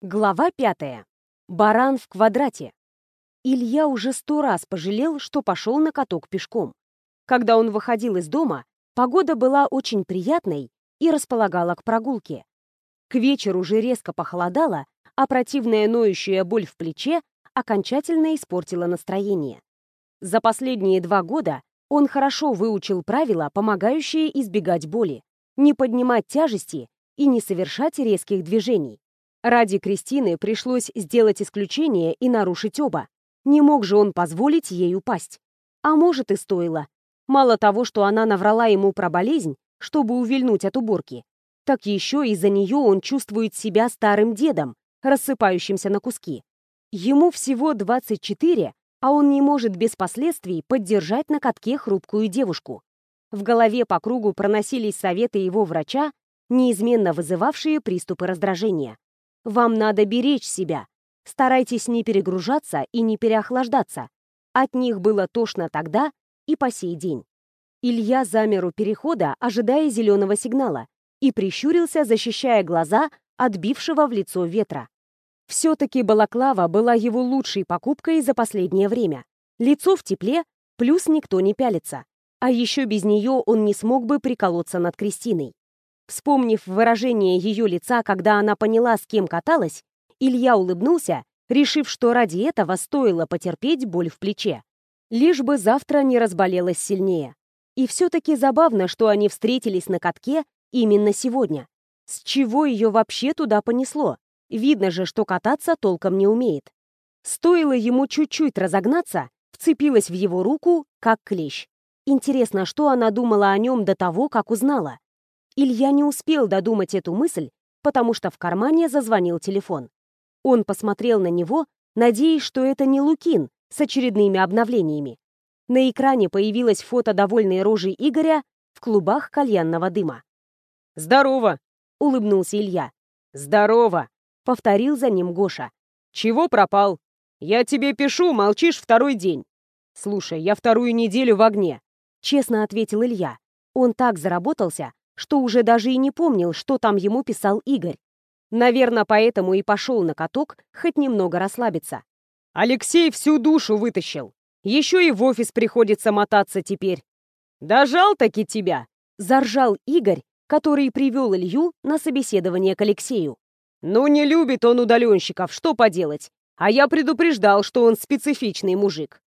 Глава пятая. Баран в квадрате. Илья уже сто раз пожалел, что пошел на каток пешком. Когда он выходил из дома, погода была очень приятной и располагала к прогулке. К вечеру уже резко похолодало, а противная ноющая боль в плече окончательно испортила настроение. За последние два года он хорошо выучил правила, помогающие избегать боли, не поднимать тяжести и не совершать резких движений. Ради Кристины пришлось сделать исключение и нарушить оба. Не мог же он позволить ей упасть. А может и стоило. Мало того, что она наврала ему про болезнь, чтобы увильнуть от уборки, так еще из-за нее он чувствует себя старым дедом, рассыпающимся на куски. Ему всего 24, а он не может без последствий поддержать на катке хрупкую девушку. В голове по кругу проносились советы его врача, неизменно вызывавшие приступы раздражения. Вам надо беречь себя. Старайтесь не перегружаться и не переохлаждаться. От них было тошно тогда и по сей день. Илья замер у перехода, ожидая зеленого сигнала, и прищурился, защищая глаза от бившего в лицо ветра. Все-таки балаклава была его лучшей покупкой за последнее время. Лицо в тепле, плюс никто не пялится. А еще без нее он не смог бы приколоться над Кристиной. Вспомнив выражение ее лица, когда она поняла, с кем каталась, Илья улыбнулся, решив, что ради этого стоило потерпеть боль в плече. Лишь бы завтра не разболелась сильнее. И все-таки забавно, что они встретились на катке именно сегодня. С чего ее вообще туда понесло? Видно же, что кататься толком не умеет. Стоило ему чуть-чуть разогнаться, вцепилась в его руку, как клещ. Интересно, что она думала о нем до того, как узнала. Илья не успел додумать эту мысль, потому что в кармане зазвонил телефон. Он посмотрел на него, надеясь, что это не Лукин с очередными обновлениями. На экране появилось фото довольной рожи Игоря в клубах кальянного дыма. «Здорово!» — улыбнулся Илья. «Здорово!» — повторил за ним Гоша. «Чего пропал? Я тебе пишу, молчишь второй день. Слушай, я вторую неделю в огне», — честно ответил Илья. Он так заработался, что уже даже и не помнил, что там ему писал Игорь. Наверное, поэтому и пошел на каток хоть немного расслабиться. «Алексей всю душу вытащил. Еще и в офис приходится мотаться теперь. Дожал-таки тебя!» Заржал Игорь, который привел Илью на собеседование к Алексею. «Ну, не любит он удаленщиков, что поделать? А я предупреждал, что он специфичный мужик».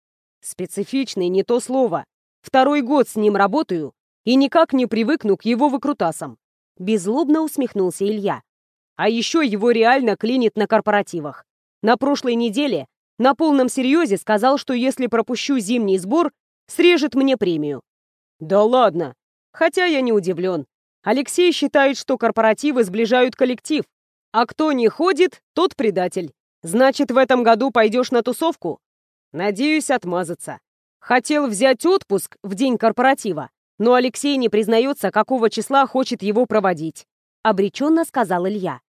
«Специфичный не то слово. Второй год с ним работаю, и никак не привыкну к его выкрутасам. Беззлобно усмехнулся Илья. А еще его реально клинит на корпоративах. На прошлой неделе на полном серьезе сказал, что если пропущу зимний сбор, срежет мне премию. Да ладно. Хотя я не удивлен. Алексей считает, что корпоративы сближают коллектив. А кто не ходит, тот предатель. Значит, в этом году пойдешь на тусовку? Надеюсь отмазаться. Хотел взять отпуск в день корпоратива, но Алексей не признается, какого числа хочет его проводить. Обреченно сказал Илья.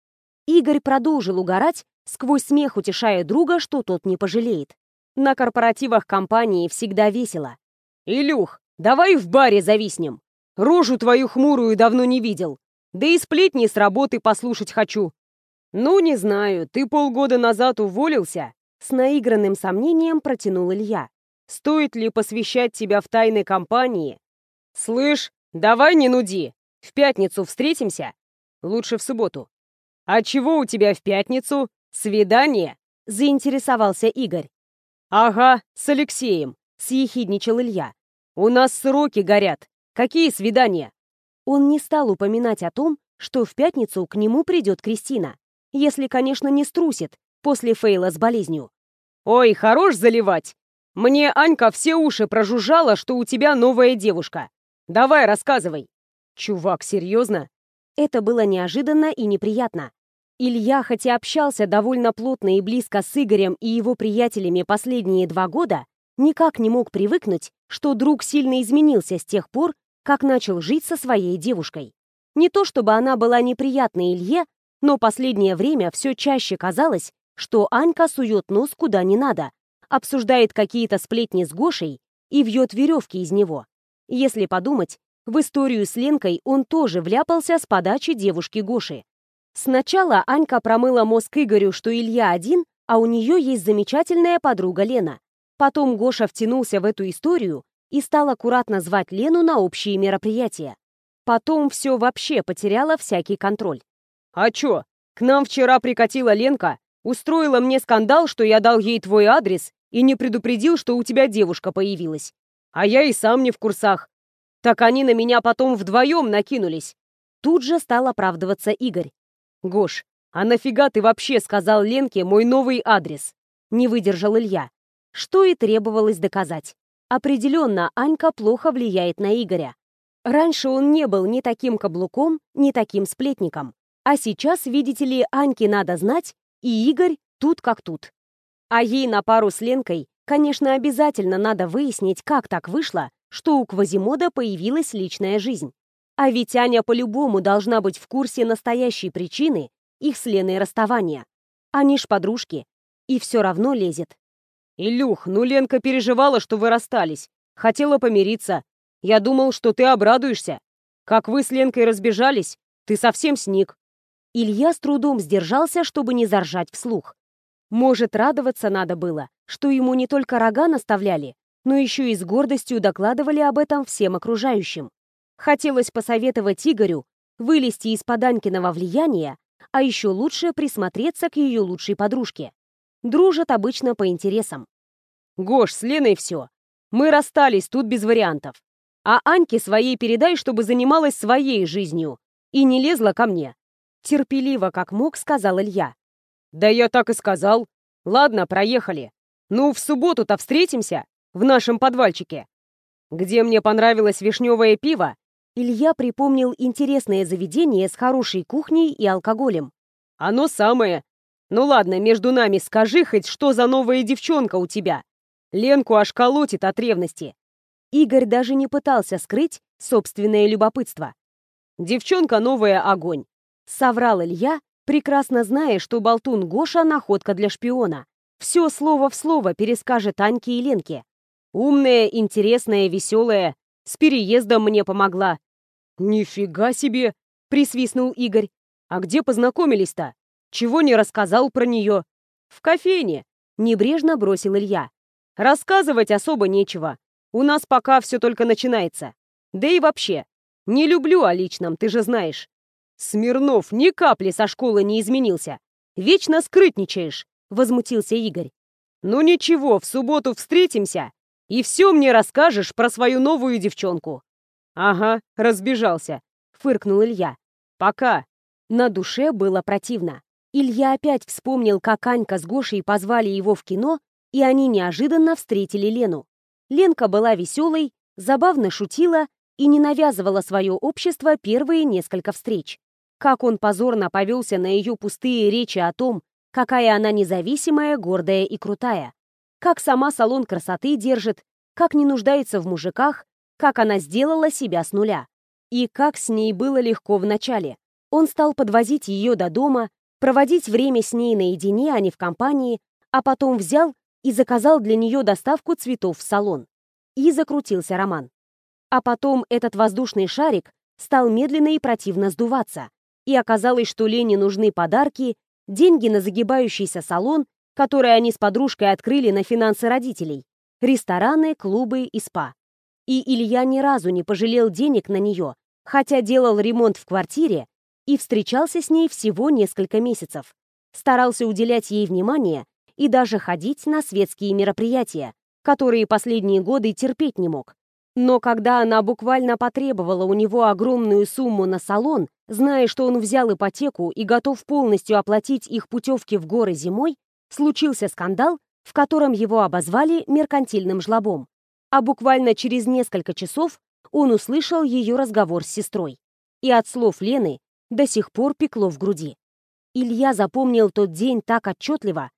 Игорь продолжил угорать, сквозь смех утешая друга, что тот не пожалеет. На корпоративах компании всегда весело. «Илюх, давай в баре зависнем. Рожу твою хмурую давно не видел. Да и сплетни с работы послушать хочу». «Ну, не знаю, ты полгода назад уволился?» С наигранным сомнением протянул Илья. «Стоит ли посвящать тебя в тайны компании, «Слышь, давай не нуди. В пятницу встретимся? Лучше в субботу. А чего у тебя в пятницу? Свидание?» — заинтересовался Игорь. «Ага, с Алексеем», — съехидничал Илья. «У нас сроки горят. Какие свидания?» Он не стал упоминать о том, что в пятницу к нему придет Кристина. Если, конечно, не струсит после фейла с болезнью. «Ой, хорош заливать! Мне Анька все уши прожужжала, что у тебя новая девушка. Давай, рассказывай. Чувак, серьезно? Это было неожиданно и неприятно. Илья, хотя общался довольно плотно и близко с Игорем и его приятелями последние два года, никак не мог привыкнуть, что друг сильно изменился с тех пор, как начал жить со своей девушкой. Не то чтобы она была неприятной Илье, но последнее время все чаще казалось, что Анька сует нос куда не надо, обсуждает какие-то сплетни с Гошей и вьет веревки из него. Если подумать, в историю с Ленкой он тоже вляпался с подачи девушки Гоши. Сначала Анька промыла мозг Игорю, что Илья один, а у нее есть замечательная подруга Лена. Потом Гоша втянулся в эту историю и стал аккуратно звать Лену на общие мероприятия. Потом все вообще потеряло всякий контроль. «А чё? К нам вчера прикатила Ленка, устроила мне скандал, что я дал ей твой адрес и не предупредил, что у тебя девушка появилась. А я и сам не в курсах. Так они на меня потом вдвоем накинулись». Тут же стал оправдываться Игорь. «Гош, а нафига ты вообще сказал Ленке мой новый адрес?» Не выдержал Илья. Что и требовалось доказать. Определенно, Анька плохо влияет на Игоря. Раньше он не был ни таким каблуком, ни таким сплетником. А сейчас, видите ли, Аньке надо знать, и Игорь тут как тут. А ей на пару с Ленкой, конечно, обязательно надо выяснить, как так вышло, что у Квазимода появилась личная жизнь. А ведь Аня по-любому должна быть в курсе настоящей причины их с Леной расставания. Они ж подружки. И все равно лезет. «Илюх, ну Ленка переживала, что вы расстались. Хотела помириться. Я думал, что ты обрадуешься. Как вы с Ленкой разбежались, ты совсем сник». Илья с трудом сдержался, чтобы не заржать вслух. Может, радоваться надо было, что ему не только рога наставляли, но еще и с гордостью докладывали об этом всем окружающим. Хотелось посоветовать Игорю вылезти из поданькиного влияния, а еще лучше присмотреться к ее лучшей подружке. Дружат обычно по интересам. «Гош, с Леной все. Мы расстались, тут без вариантов. А Аньке своей передай, чтобы занималась своей жизнью и не лезла ко мне». Терпеливо, как мог, сказал Илья. «Да я так и сказал. Ладно, проехали. Ну, в субботу-то встретимся в нашем подвальчике. Где мне понравилось вишневое пиво, Илья припомнил интересное заведение с хорошей кухней и алкоголем. «Оно самое. Ну ладно, между нами скажи хоть, что за новая девчонка у тебя. Ленку аж колотит от ревности». Игорь даже не пытался скрыть собственное любопытство. «Девчонка новая огонь», — соврал Илья, прекрасно зная, что болтун Гоша — находка для шпиона. Все слово в слово перескажет Аньке и Ленке. «Умная, интересная, веселая, с переездом мне помогла». «Нифига себе!» — присвистнул Игорь. «А где познакомились-то? Чего не рассказал про нее?» «В кофейне», — небрежно бросил Илья. «Рассказывать особо нечего. У нас пока все только начинается. Да и вообще, не люблю о личном, ты же знаешь. Смирнов ни капли со школы не изменился. Вечно скрытничаешь», — возмутился Игорь. «Ну ничего, в субботу встретимся и все мне расскажешь про свою новую девчонку». «Ага, разбежался», — фыркнул Илья. «Пока». На душе было противно. Илья опять вспомнил, как Анька с Гошей позвали его в кино, и они неожиданно встретили Лену. Ленка была веселой, забавно шутила и не навязывала свое общество первые несколько встреч. Как он позорно повелся на ее пустые речи о том, какая она независимая, гордая и крутая как сама салон красоты держит, как не нуждается в мужиках, как она сделала себя с нуля. И как с ней было легко вначале. Он стал подвозить ее до дома, проводить время с ней наедине, а не в компании, а потом взял и заказал для нее доставку цветов в салон. И закрутился роман. А потом этот воздушный шарик стал медленно и противно сдуваться. И оказалось, что Лене нужны подарки, деньги на загибающийся салон которые они с подружкой открыли на финансы родителей, рестораны, клубы и спа. И Илья ни разу не пожалел денег на нее, хотя делал ремонт в квартире и встречался с ней всего несколько месяцев. Старался уделять ей внимание и даже ходить на светские мероприятия, которые последние годы терпеть не мог. Но когда она буквально потребовала у него огромную сумму на салон, зная, что он взял ипотеку и готов полностью оплатить их путевки в горы зимой, случился скандал, в котором его обозвали меркантильным жлобом. А буквально через несколько часов он услышал ее разговор с сестрой. И от слов Лены до сих пор пекло в груди. Илья запомнил тот день так отчетливо.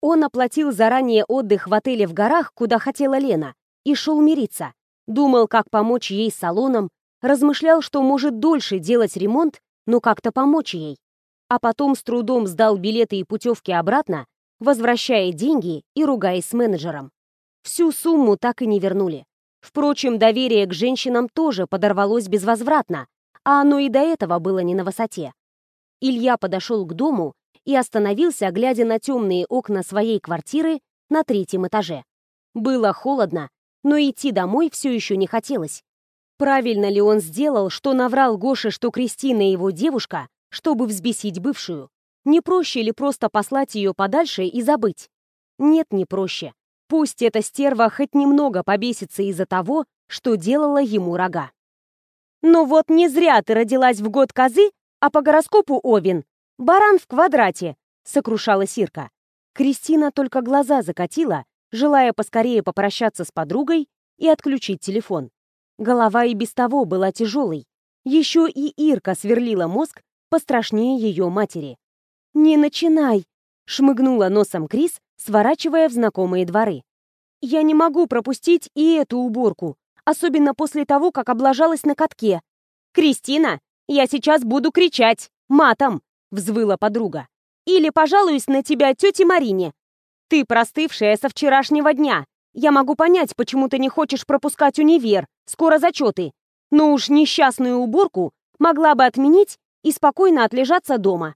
Он оплатил заранее отдых в отеле в горах, куда хотела Лена, и шел мириться. Думал, как помочь ей с салоном, размышлял, что может дольше делать ремонт, но как-то помочь ей. А потом с трудом сдал билеты и путевки обратно возвращая деньги и ругаясь с менеджером. Всю сумму так и не вернули. Впрочем, доверие к женщинам тоже подорвалось безвозвратно, а оно и до этого было не на высоте. Илья подошел к дому и остановился, глядя на темные окна своей квартиры на третьем этаже. Было холодно, но идти домой все еще не хотелось. Правильно ли он сделал, что наврал Гоше, что Кристина его девушка, чтобы взбесить бывшую? Не проще ли просто послать ее подальше и забыть? Нет, не проще. Пусть эта стерва хоть немного побесится из-за того, что делала ему рога. «Ну вот не зря ты родилась в год козы, а по гороскопу Овен. Баран в квадрате», — сокрушала Сирка. Кристина только глаза закатила, желая поскорее попрощаться с подругой и отключить телефон. Голова и без того была тяжелой. Еще и Ирка сверлила мозг пострашнее ее матери. «Не начинай!» — шмыгнула носом Крис, сворачивая в знакомые дворы. «Я не могу пропустить и эту уборку, особенно после того, как облажалась на катке. «Кристина, я сейчас буду кричать! Матом!» — взвыла подруга. «Или пожалуюсь на тебя тете Марине. Ты простывшая со вчерашнего дня. Я могу понять, почему ты не хочешь пропускать универ, скоро зачеты. Но уж несчастную уборку могла бы отменить и спокойно отлежаться дома.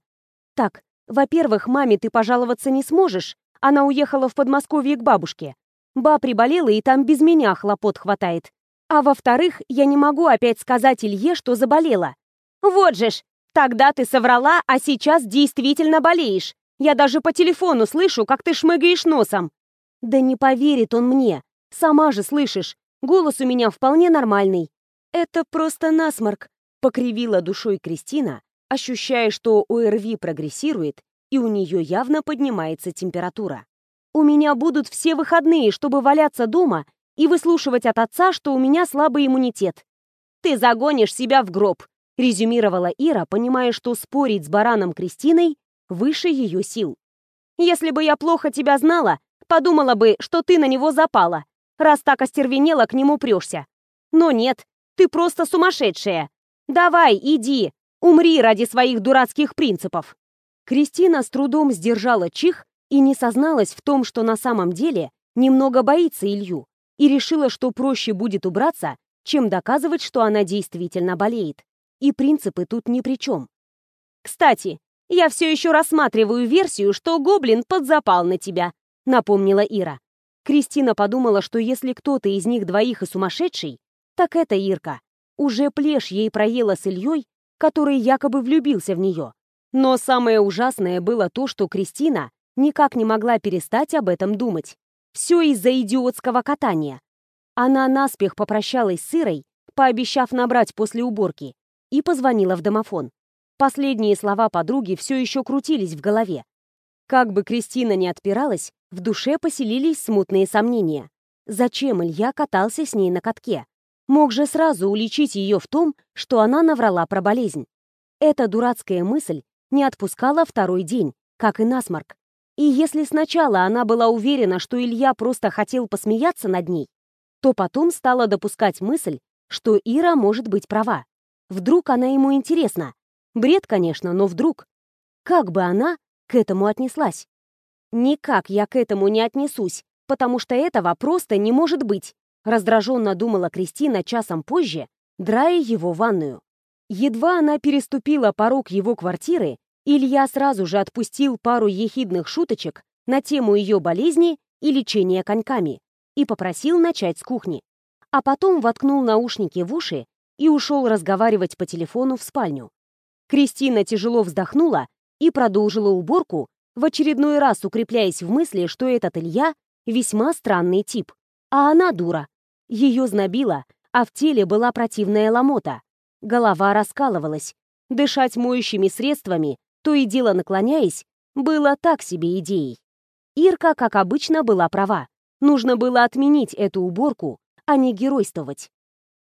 Так, во-первых, маме ты пожаловаться не сможешь. Она уехала в Подмосковье к бабушке. Ба приболела, и там без меня хлопот хватает. А во-вторых, я не могу опять сказать Илье, что заболела. Вот же ж, тогда ты соврала, а сейчас действительно болеешь. Я даже по телефону слышу, как ты шмыгаешь носом. Да не поверит он мне. Сама же слышишь. Голос у меня вполне нормальный. Это просто насморк, покривила душой Кристина, ощущая, что ОРВИ прогрессирует, и у нее явно поднимается температура. «У меня будут все выходные, чтобы валяться дома и выслушивать от отца, что у меня слабый иммунитет. Ты загонишь себя в гроб», — резюмировала Ира, понимая, что спорить с бараном Кристиной выше ее сил. «Если бы я плохо тебя знала, подумала бы, что ты на него запала, раз так остервенела к нему прешься. Но нет, ты просто сумасшедшая. Давай, иди, Умри ради своих дурацких принципов!» Кристина с трудом сдержала чих и не созналась в том, что на самом деле немного боится Илью, и решила, что проще будет убраться, чем доказывать, что она действительно болеет. И принципы тут ни при чем. «Кстати, я все еще рассматриваю версию, что гоблин подзапал на тебя», — напомнила Ира. Кристина подумала, что если кто-то из них двоих и сумасшедший, так это Ирка. Уже плешь ей проела с Ильей, который якобы влюбился в нее. Но самое ужасное было то, что Кристина никак не могла перестать об этом думать. Все из-за идиотского катания. Она наспех попрощалась с Ирой, пообещав набрать после уборки, и позвонила в домофон. Последние слова подруги все еще крутились в голове. Как бы Кристина ни отпиралась, в душе поселились смутные сомнения. Зачем Илья катался с ней на катке? мог же сразу уличить ее в том, что она наврала про болезнь. Эта дурацкая мысль не отпускала второй день, как и насморк. И если сначала она была уверена, что Илья просто хотел посмеяться над ней, то потом стала допускать мысль, что Ира может быть права. Вдруг она ему интересна. Бред, конечно, но вдруг. Как бы она к этому отнеслась? Никак я к этому не отнесусь, потому что этого просто не может быть. Раздраженно думала Кристина часом позже, драя его ванную. Едва она переступила порог его квартиры, Илья сразу же отпустил пару ехидных шуточек на тему ее болезни и лечения коньками и попросил начать с кухни. А потом воткнул наушники в уши и ушел разговаривать по телефону в спальню. Кристина тяжело вздохнула и продолжила уборку, в очередной раз укрепляясь в мысли, что этот Илья весьма странный тип, а она дура, ее знобило, а в теле была противная ломота. Голова раскалывалась. Дышать моющими средствами, то и дело наклоняясь, было так себе идеей. Ирка, как обычно, была права. Нужно было отменить эту уборку, а не геройствовать.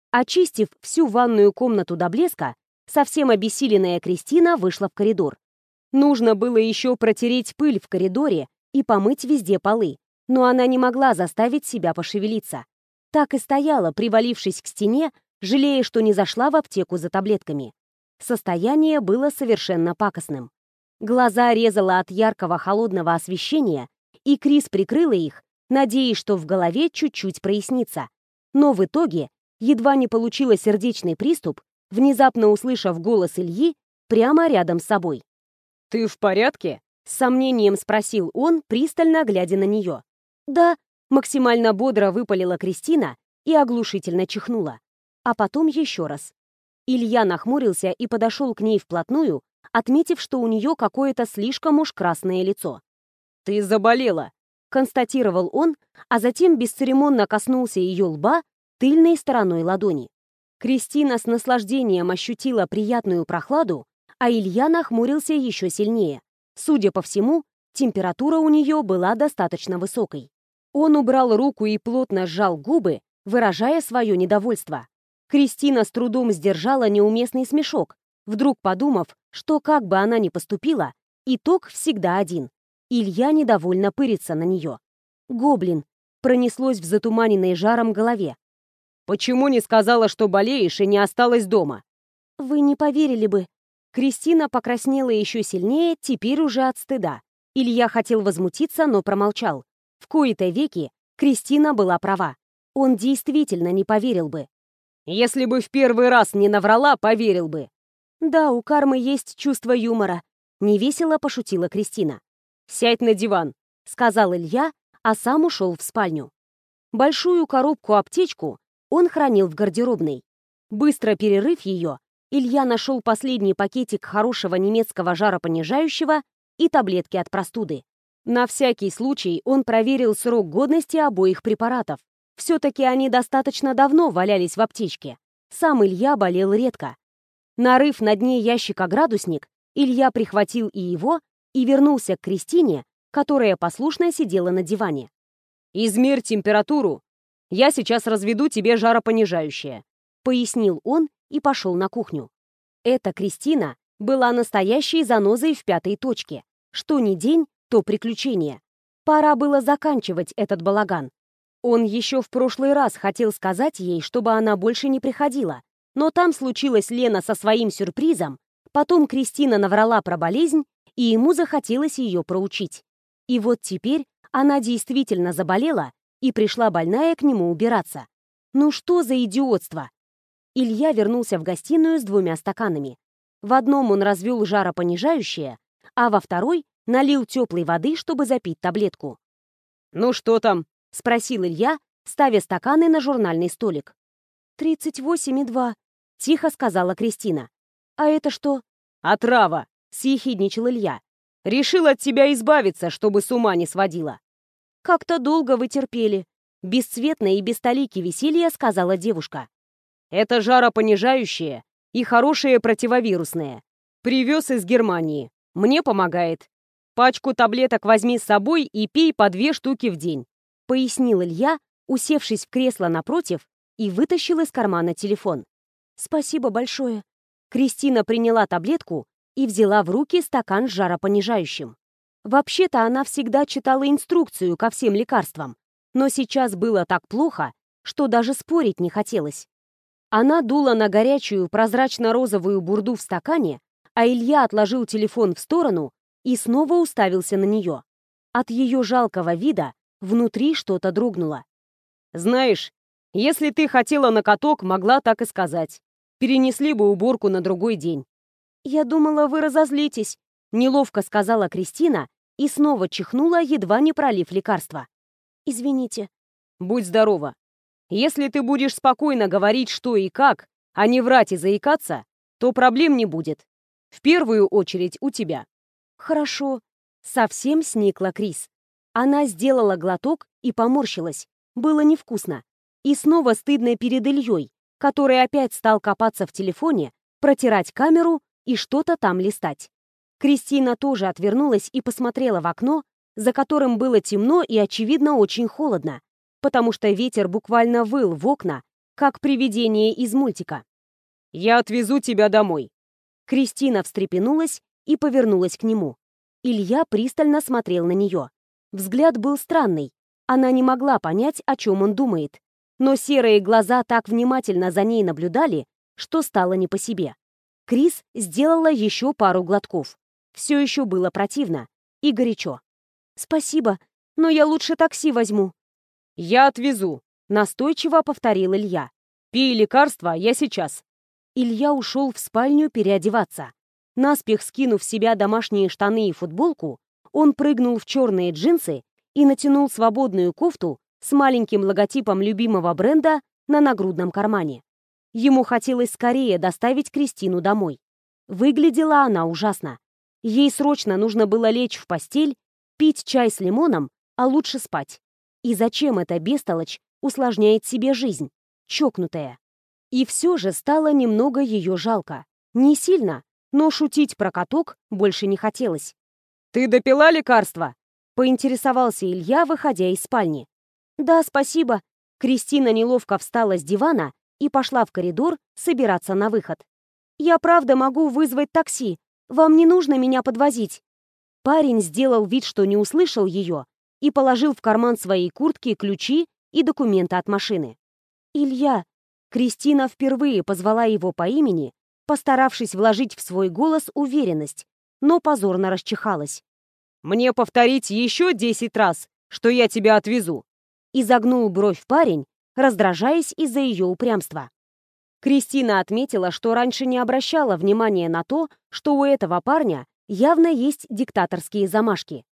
Очистив всю ванную комнату до блеска, совсем обессиленная Кристина вышла в коридор. Нужно было еще протереть пыль в коридоре и помыть везде полы, но она не могла заставить себя пошевелиться. Так и стояла, привалившись к стене, жалея, что не зашла в аптеку за таблетками. Состояние было совершенно пакостным. Глаза резала от яркого холодного освещения, и Крис прикрыла их, надеясь, что в голове чуть-чуть прояснится. Но в итоге, едва не получила сердечный приступ, внезапно услышав голос Ильи, прямо рядом с собой. «Ты в порядке?» — с сомнением спросил он, пристально глядя на нее. «Да», — максимально бодро выпалила Кристина и оглушительно чихнула. А потом еще раз. Илья нахмурился и подошел к ней вплотную, отметив, что у нее какое-то слишком уж красное лицо. «Ты заболела», — констатировал он, а затем бесцеремонно коснулся ее лба тыльной стороной ладони. Кристина с наслаждением ощутила приятную прохладу, а Илья нахмурился еще сильнее. Судя по всему, температура у нее была достаточно высокой. Он убрал руку и плотно сжал губы, выражая свое недовольство. Кристина с трудом сдержала неуместный смешок, вдруг подумав, что как бы она ни поступила, итог всегда один. Илья недовольно пырится на нее. «Гоблин!» пронеслось в затуманенной жаром голове. «Почему не сказала, что болеешь и не осталась дома?» «Вы не поверили бы». Кристина покраснела еще сильнее, теперь уже от стыда. Илья хотел возмутиться, но промолчал. В кои-то веки Кристина была права. Он действительно не поверил бы. «Если бы в первый раз не наврала, поверил бы. «Да, у кармы есть чувство юмора», — невесело пошутила Кристина. «Сядь на диван», — сказал Илья, а сам ушел в спальню. Большую коробку-аптечку он хранил в гардеробной. Быстро перерыв ее, Илья нашел последний пакетик хорошего немецкого жаропонижающего и таблетки от простуды. На всякий случай он проверил срок годности обоих препаратов. Все-таки они достаточно давно валялись в аптечке. Сам Илья болел редко, Нарыв на дне ящика градусник, Илья прихватил и его и вернулся к Кристине, которая послушно сидела на диване. «Измерь температуру. Я сейчас разведу тебе жаропонижающее», — пояснил он и пошел на кухню. Эта Кристина была настоящей занозой в пятой точке. Что ни день, то приключение. Пора было заканчивать этот балаган. Он еще в прошлый раз хотел сказать ей, чтобы она больше не приходила, но там случилась Лена со своим сюрпризом, потом Кристина наврала про болезнь, и ему захотелось ее проучить. И вот теперь она действительно заболела и пришла больная к нему убираться. Ну что за идиотство? Илья вернулся в гостиную с двумя стаканами. В одном он развел жаропонижающее, а во второй налил теплой воды, чтобы запить таблетку. «Ну что там?» — спросил Илья, ставя стаканы на журнальный столик. «Тридцать восемь и два», — тихо сказала Кристина. «А это что?» «Отрава», — съехидничал Илья. «Решил от тебя избавиться, чтобы с ума не сводила». «Как-то долго вы терпели», — бесцветно и без толики веселья сказала девушка. «Это жаропонижающее и хорошее противовирусное. Привез из Германии. Мне помогает. Пачку таблеток возьми с собой и пей по две штуки в день», — пояснил Илья, усевшись в кресло напротив и вытащил из кармана телефон. «Спасибо большое». Кристина приняла таблетку и взяла в руки стакан с жаропонижающим. Вообще-то она всегда читала инструкцию ко всем лекарствам, но сейчас было так плохо, что даже спорить не хотелось. Она дула на горячую прозрачно-розовую бурду в стакане, а Илья отложил телефон в сторону и снова уставился на нее. От ее жалкого вида внутри что-то дрогнуло. «Знаешь, если ты хотела на каток, могла так и сказать. Перенесли бы уборку на другой день. «Я думала, вы разозлитесь», — неловко сказала Кристина и снова чихнула, едва не пролив лекарства. «Извините». «Будь здорова. Если ты будешь спокойно говорить, что и как, а не врать и заикаться, то проблем не будет. В первую очередь у тебя». «Хорошо». Совсем сникла Крис. Она сделала глоток и поморщилась. Было невкусно. И снова стыдно перед Ильей, который опять стал копаться в телефоне, протирать камеру и что-то там листать. Кристина тоже отвернулась и посмотрела в окно, за которым было темно и, очевидно, очень холодно, потому что ветер буквально выл в окна, как привидение из мультика. «Я отвезу тебя домой». Кристина встрепенулась и повернулась к нему. Илья пристально смотрел на нее. Взгляд был странный. Она не могла понять, о чем он думает но серые глаза так внимательно за ней наблюдали, что стало не по себе. Крис сделала еще пару глотков. Все еще было противно и горячо. «Спасибо, но я лучше такси возьму». «Я отвезу», — настойчиво повторил Илья. «Пей лекарства, я сейчас». Илья ушел в спальню переодеваться. Наспех скинув себя домашние штаны и футболку, он прыгнул в черные джинсы и натянул свободную кофту с маленьким логотипом любимого бренда на нагрудном кармане. Ему хотелось скорее доставить Кристину домой. Выглядела она ужасно. Ей срочно нужно было лечь в постель, пить чай с лимоном, а лучше спать. И зачем эта бестолочь усложняет себе жизнь? Чокнутая. И все же стало немного ее жалко. Не сильно, но шутить про каток больше не хотелось. «Ты допила лекарство?» — поинтересовался Илья, выходя из спальни. «Да, спасибо». Кристина неловко встала с дивана и пошла в коридор собираться на выход. «Я правда могу вызвать такси. Вам не нужно меня подвозить». Парень сделал вид, что не услышал ее, и положил в карман своей куртки ключи и документы от машины. «Илья...» Кристина впервые позвала его по имени, постаравшись вложить в свой голос уверенность, но позорно расчихалась. «Мне повторить еще десять раз, что я тебя отвезу!» Изогнул бровь парень, раздражаясь из-за ее упрямства. Кристина отметила, что раньше не обращала внимания на то, что у этого парня явно есть диктаторские замашки.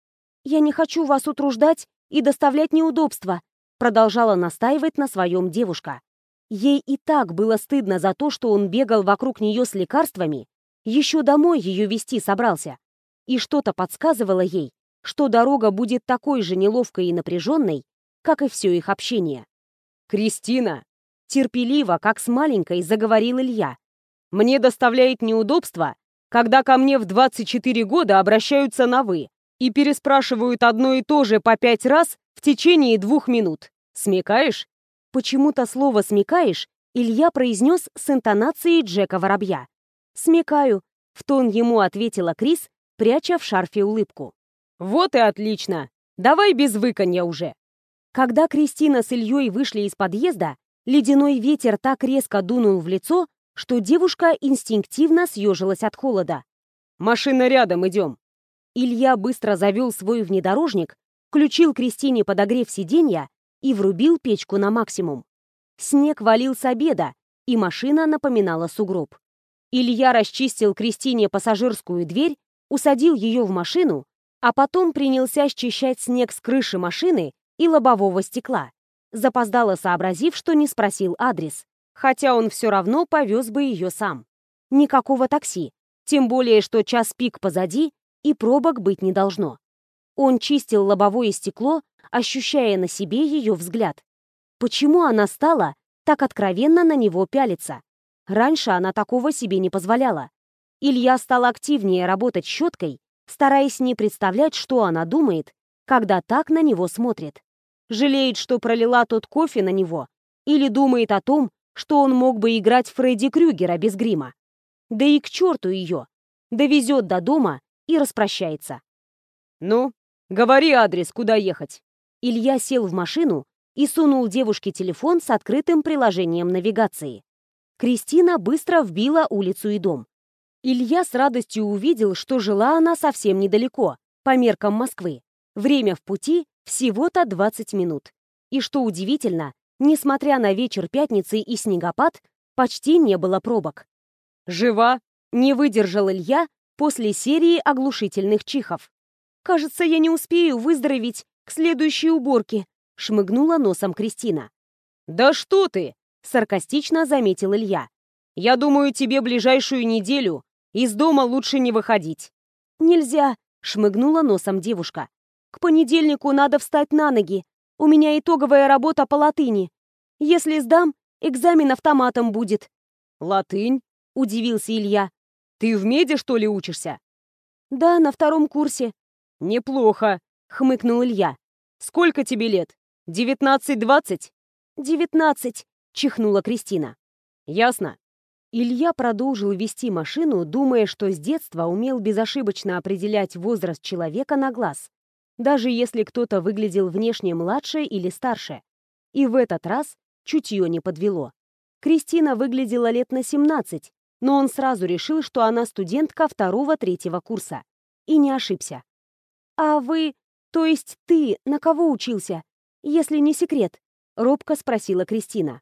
«Я не хочу вас утруждать и доставлять неудобства», продолжала настаивать на своем девушка. Ей и так было стыдно за то, что он бегал вокруг нее с лекарствами, еще домой ее вести собрался. И что-то подсказывало ей, что дорога будет такой же неловкой и напряженной, как и все их общение. «Кристина!» Терпеливо, как с маленькой, заговорил Илья. «Мне доставляет неудобство, когда ко мне в 24 года обращаются на «вы» и переспрашивают одно и то же по пять раз в течение двух минут. Смекаешь? Почему-то слово «смекаешь» Илья произнес с интонацией Джека Воробья. «Смекаю», — в тон ему ответила Крис, пряча в шарфе улыбку. «Вот и отлично! Давай без выканья уже!» Когда Кристина с Ильей вышли из подъезда, ледяной ветер так резко дунул в лицо, что девушка инстинктивно съежилась от холода. «Машина рядом, идем!» Илья быстро завел свой внедорожник, включил Кристине подогрев сиденья и врубил печку на максимум. Снег валил с обеда, и машина напоминала сугроб. Илья расчистил Кристине пассажирскую дверь, усадил ее в машину, а потом принялся счищать снег с крыши машины и лобового стекла, запоздало сообразив, что не спросил адрес, хотя он все равно повез бы ее сам. Никакого такси, тем более, что час пик позади и пробок быть не должно. Он чистил лобовое стекло, ощущая на себе ее взгляд. Почему она стала так откровенно на него пялиться? Раньше она такого себе не позволяла. Илья стал активнее работать щеткой, стараясь не представлять, что она думает, когда так на него смотрит. Жалеет, что пролила тот кофе на него, или думает о том, что он мог бы играть Фредди Крюгера без грима. Да и к черту ее. Довезет до дома и распрощается. «Ну, говори адрес, куда ехать». Илья сел в машину и сунул девушке телефон с открытым приложением навигации. Кристина быстро вбила улицу и дом. Илья с радостью увидел, что жила она совсем недалеко, по меркам Москвы. Время в пути всего-то 20 минут. И что удивительно, несмотря на вечер пятницы и снегопад, почти не было пробок. «Жива?» — не выдержал Илья после серии оглушительных чихов. «Кажется, я не успею выздороветь к следующей уборке», — шмыгнула носом Кристина. «Да что ты!» — саркастично заметил Илья. «Я думаю, тебе ближайшую неделю из дома лучше не выходить». «Нельзя», — шмыгнула носом девушка. «К понедельнику надо встать на ноги. У меня итоговая работа по латыни. Если сдам, экзамен автоматом будет». «Латынь?» — удивился Илья. «Ты в меди, что ли, учишься?» «Да, на втором курсе». «Неплохо», — хмыкнул Илья. «Сколько тебе лет? Девятнадцать-двадцать?» «Девятнадцать», — чихнула Кристина. «Ясно». Илья продолжил вести машину, думая, что с детства умел безошибочно определять возраст человека на глаз, даже если кто-то выглядел внешне младше или старше. И в этот раз чутье не подвело. Кристина выглядела лет на 17, но он сразу решил, что она студентка второго-третьего курса. И не ошибся. «А вы «То есть ты на кого учился, если не секрет?» — робко спросила Кристина.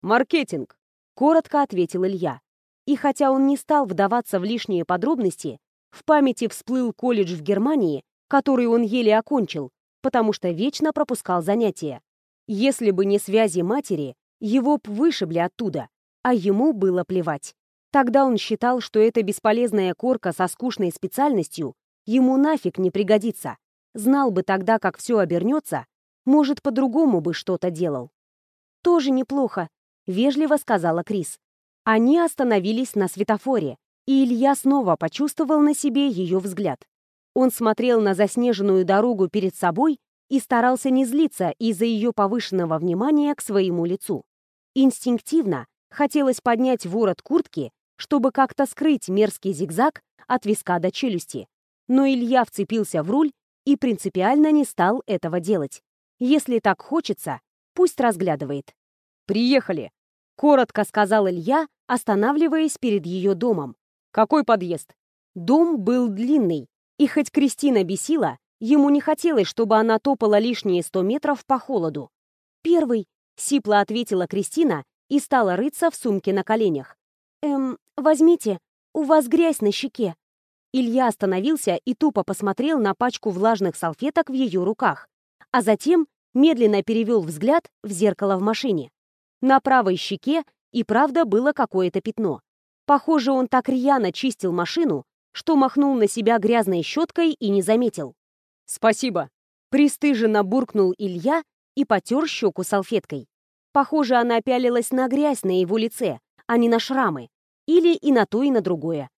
«Маркетинг», — коротко ответил Илья. И хотя он не стал вдаваться в лишние подробности, в памяти всплыл колледж в Германии, который он еле окончил, потому что вечно пропускал занятия. Если бы не связи матери, его б вышибли оттуда, а ему было плевать. Тогда он считал, что эта бесполезная корка со скучной специальностью ему нафиг не пригодится. Знал бы тогда, как все обернется, может, по-другому бы что-то делал. «Тоже неплохо», — вежливо сказала Крис. Они остановились на светофоре, и Илья снова почувствовал на себе ее взгляд. Он смотрел на заснеженную дорогу перед собой и старался не злиться из-за ее повышенного внимания к своему лицу. Инстинктивно хотелось поднять ворот куртки чтобы как-то скрыть мерзкий зигзаг от виска до челюсти. Но Илья вцепился в руль и принципиально не стал этого делать. Если так хочется, пусть разглядывает. «Приехали!» — коротко сказал Илья, останавливаясь перед ее домом. «Какой подъезд?» Дом был длинный, и хоть Кристина бесила, ему не хотелось, чтобы она топала лишние сто метров по холоду. «Первый», — сипло ответила Кристина и стала рыться в сумке на коленях. «Эм, возьмите, у вас грязь на щеке». Илья остановился и тупо посмотрел на пачку влажных салфеток в ее руках, а затем медленно перевел взгляд в зеркало в машине. На правой щеке и правда было какое-то пятно. Похоже, он так рьяно чистил машину, что махнул на себя грязной щеткой и не заметил. «Спасибо!» — пристыженно буркнул Илья и потер щеку салфеткой. Похоже, она пялилась на грязь на его лице, а не на шрамы. Или и на то, и на другое.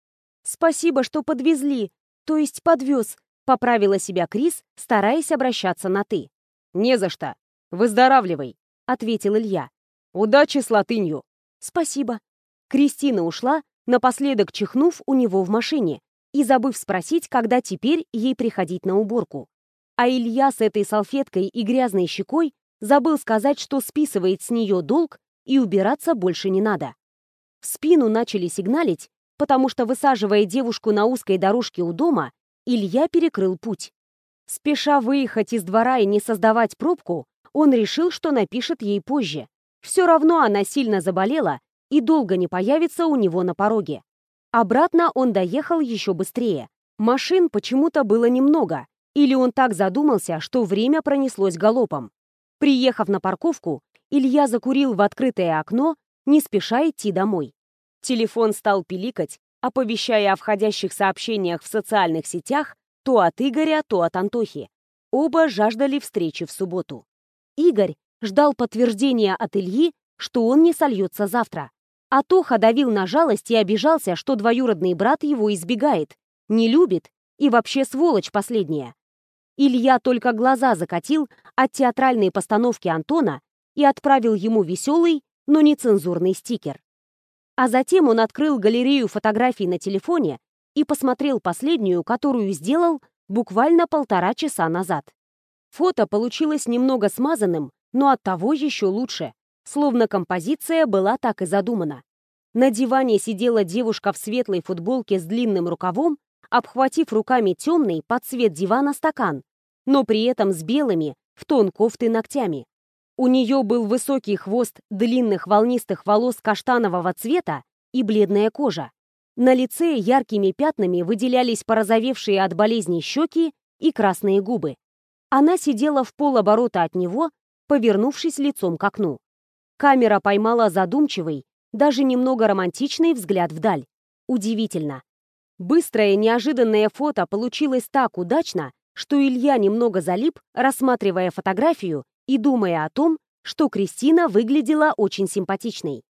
«Спасибо, что подвезли, то есть подвез», — поправила себя Крис, стараясь обращаться на «ты». «Не за что. Выздоравливай», — ответил Илья. «Удачи с латынью». «Спасибо». Кристина ушла, напоследок чихнув у него в машине и забыв спросить, когда теперь ей приходить на уборку. А Илья с этой салфеткой и грязной щекой забыл сказать, что списывает с нее долг и убираться больше не надо. В спину начали сигналить, потому что, высаживая девушку на узкой дорожке у дома, Илья перекрыл путь. Спеша выехать из двора и не создавать пробку, он решил, что напишет ей позже. Все равно она сильно заболела и долго не появится у него на пороге. Обратно он доехал еще быстрее. Машин почему-то было немного, или он так задумался, что время пронеслось галопом. Приехав на парковку, Илья закурил в открытое окно не спеша идти домой. Телефон стал пиликать, оповещая о входящих сообщениях в социальных сетях то от Игоря, то от Антохи. Оба жаждали встречи в субботу. Игорь ждал подтверждения от Ильи, что он не сольется завтра. А Тоха давил на жалость и обижался, что двоюродный брат его избегает, не любит и вообще сволочь последняя. Илья только глаза закатил от театральной постановки Антона и отправил ему веселый, но нецензурный стикер. А затем он открыл галерею фотографий на телефоне и посмотрел последнюю, которую сделал буквально полтора часа назад. Фото получилось немного смазанным, но оттого еще лучше, словно композиция была так и задумана. На диване сидела девушка в светлой футболке с длинным рукавом, обхватив руками темный под цвет дивана стакан, но при этом с белыми, в тон кофты ногтями. У нее был высокий хвост длинных волнистых волос каштанового цвета и бледная кожа. На лице яркими пятнами выделялись порозовевшие от болезни щеки и красные губы. Она сидела в полоборота от него, повернувшись лицом к окну. Камера поймала задумчивый, даже немного романтичный взгляд вдаль. Удивительно. Быстрое, неожиданное фото получилось так удачно, что Илья немного залип, рассматривая фотографию и думая о том, что Кристина выглядела очень симпатичной.